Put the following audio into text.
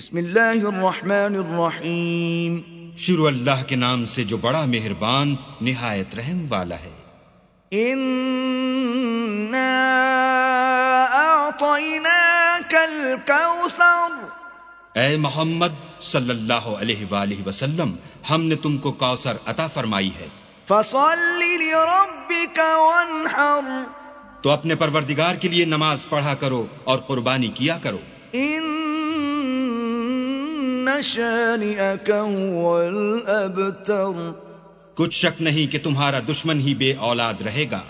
بسم اللہ الرحمن الرحیم۔ شروع اللہ کے نام سے جو بڑا مہربان نہایت رحم والا ہے۔ اے محمد صلی اللہ علیہ وآلہ وسلم ہم نے تم کو کوثر عطا فرمائی ہے۔ فصل وانحر۔ تو اپنے پروردگار کے لیے نماز پڑھا کرو اور قربانی کیا کرو۔ ان شانئك هو الابتر۔ کچھ شک نہیں کہ تمہارا دشمن ہی بے اولاد رہے گا۔